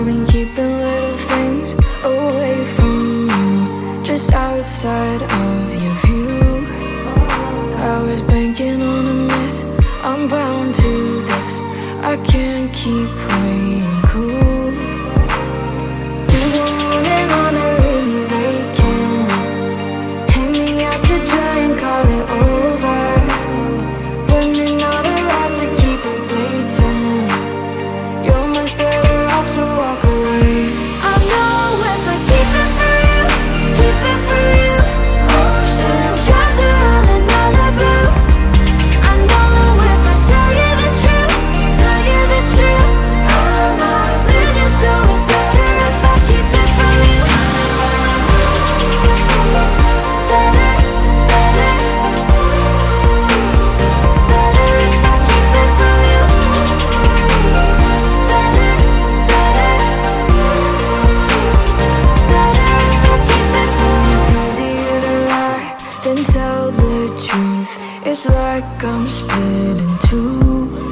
I've been keeping little things away from you, just outside of your view. I was banking on a miss, I'm bound to this. I can't keep like I'm split in two.